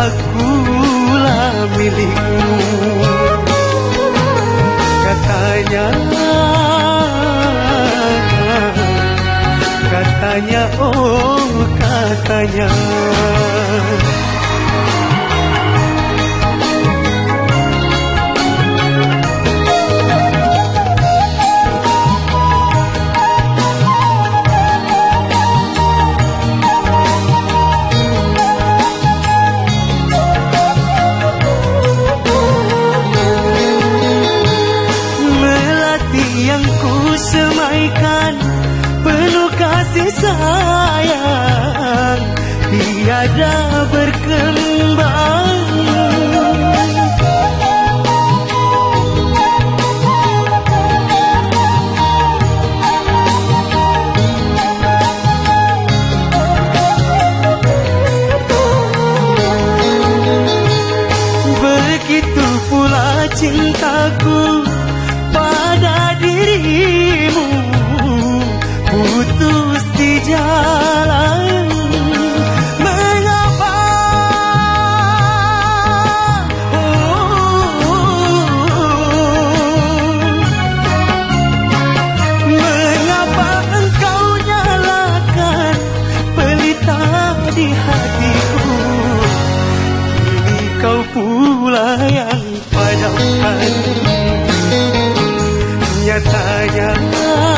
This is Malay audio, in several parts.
akulah milikmu. Katanya Katanya oh katanya. sayang tiada berkembang. Begitu pula cintaku. Jaya Jaya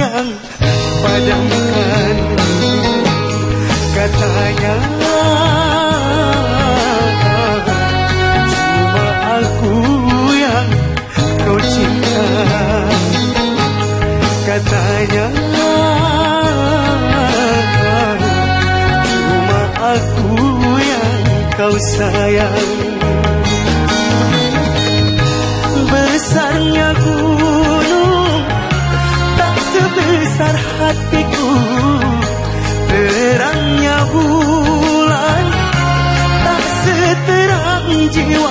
yang padamkan katanya cuma aku yang kau cinta. Katanya cuma aku yang kau sayang. Besarnya ku 借给我